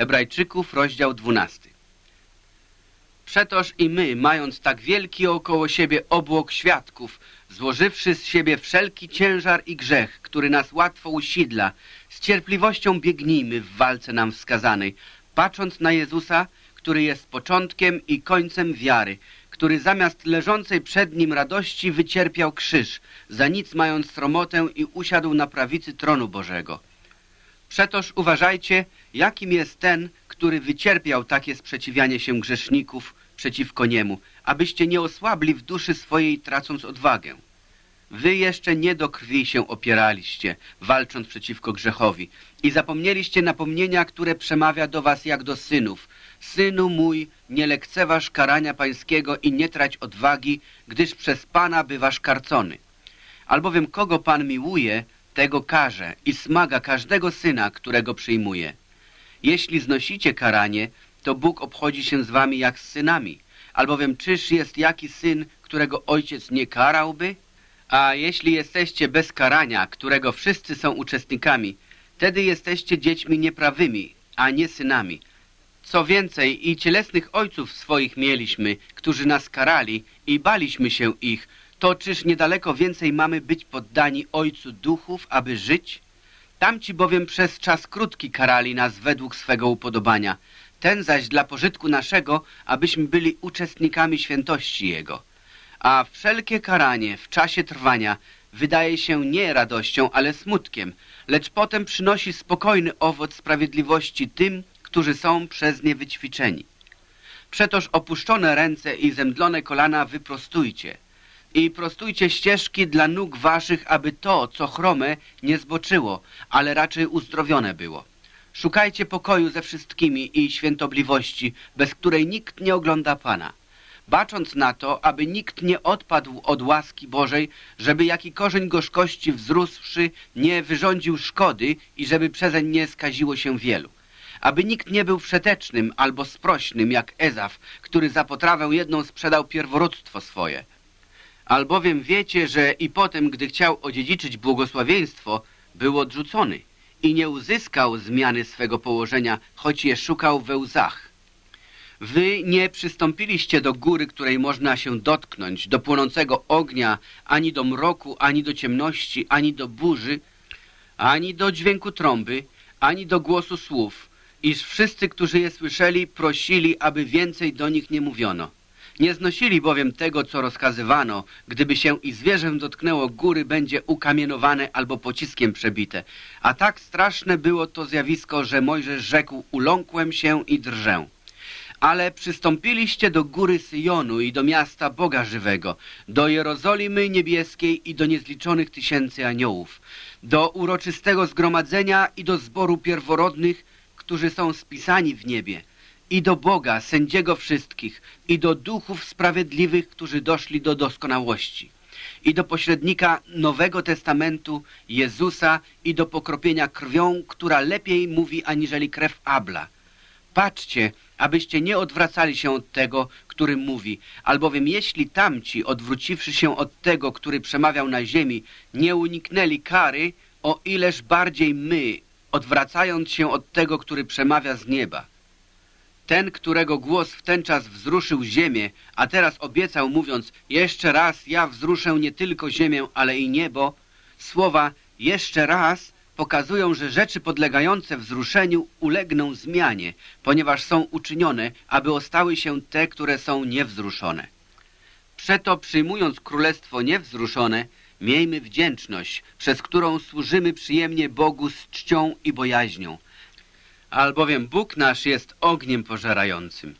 Hebrajczyków, rozdział 12. Przetoż i my, mając tak wielki około siebie obłok świadków, złożywszy z siebie wszelki ciężar i grzech, który nas łatwo usidla, z cierpliwością biegnijmy w walce nam wskazanej, patrząc na Jezusa, który jest początkiem i końcem wiary, który zamiast leżącej przed nim radości wycierpiał krzyż, za nic mając sromotę i usiadł na prawicy tronu Bożego. Przetoż uważajcie, jakim jest ten, który wycierpiał takie sprzeciwianie się grzeszników przeciwko niemu, abyście nie osłabli w duszy swojej, tracąc odwagę. Wy jeszcze nie do krwi się opieraliście, walcząc przeciwko grzechowi i zapomnieliście napomnienia, które przemawia do was jak do synów. Synu mój, nie lekceważ karania pańskiego i nie trać odwagi, gdyż przez Pana bywasz karcony. Albowiem kogo Pan miłuje, tego karze i smaga każdego syna, którego przyjmuje. Jeśli znosicie karanie, to Bóg obchodzi się z wami jak z synami, albowiem czyż jest jaki syn, którego ojciec nie karałby? A jeśli jesteście bez karania, którego wszyscy są uczestnikami, wtedy jesteście dziećmi nieprawymi, a nie synami. Co więcej, i cielesnych ojców swoich mieliśmy, którzy nas karali i baliśmy się ich, to czyż niedaleko więcej mamy być poddani Ojcu duchów, aby żyć? Tamci bowiem przez czas krótki karali nas według swego upodobania, ten zaś dla pożytku naszego, abyśmy byli uczestnikami świętości Jego. A wszelkie karanie w czasie trwania wydaje się nie radością, ale smutkiem, lecz potem przynosi spokojny owoc sprawiedliwości tym, którzy są przez nie wyćwiczeni. Przetoż opuszczone ręce i zemdlone kolana wyprostujcie – i prostujcie ścieżki dla nóg waszych, aby to, co chrome, nie zboczyło, ale raczej uzdrowione było. Szukajcie pokoju ze wszystkimi i świętobliwości, bez której nikt nie ogląda Pana. Bacząc na to, aby nikt nie odpadł od łaski Bożej, żeby jaki korzeń gorzkości wzrósłszy nie wyrządził szkody i żeby przezeń nie skaziło się wielu. Aby nikt nie był wszetecznym albo sprośnym jak Ezaf, który za potrawę jedną sprzedał pierworództwo swoje. Albowiem wiecie, że i potem, gdy chciał odziedziczyć błogosławieństwo, był odrzucony i nie uzyskał zmiany swego położenia, choć je szukał we łzach. Wy nie przystąpiliście do góry, której można się dotknąć, do płonącego ognia, ani do mroku, ani do ciemności, ani do burzy, ani do dźwięku trąby, ani do głosu słów, iż wszyscy, którzy je słyszeli, prosili, aby więcej do nich nie mówiono. Nie znosili bowiem tego, co rozkazywano. Gdyby się i zwierzę dotknęło góry, będzie ukamienowane albo pociskiem przebite. A tak straszne było to zjawisko, że Mojżesz rzekł, uląkłem się i drżę. Ale przystąpiliście do góry Syjonu i do miasta Boga żywego, do Jerozolimy niebieskiej i do niezliczonych tysięcy aniołów, do uroczystego zgromadzenia i do zboru pierworodnych, którzy są spisani w niebie, i do Boga, sędziego wszystkich, i do duchów sprawiedliwych, którzy doszli do doskonałości, i do pośrednika Nowego Testamentu, Jezusa, i do pokropienia krwią, która lepiej mówi aniżeli krew Abla. Patrzcie, abyście nie odwracali się od tego, który mówi, albowiem jeśli tamci, odwróciwszy się od tego, który przemawiał na ziemi, nie uniknęli kary, o ileż bardziej my, odwracając się od tego, który przemawia z nieba. Ten, którego głos w ten czas wzruszył ziemię, a teraz obiecał mówiąc, jeszcze raz ja wzruszę nie tylko ziemię, ale i niebo, słowa jeszcze raz pokazują, że rzeczy podlegające wzruszeniu ulegną zmianie, ponieważ są uczynione, aby ostały się te, które są niewzruszone. Przeto przyjmując królestwo niewzruszone, miejmy wdzięczność, przez którą służymy przyjemnie Bogu z czcią i bojaźnią, albowiem Bóg nasz jest ogniem pożerającym.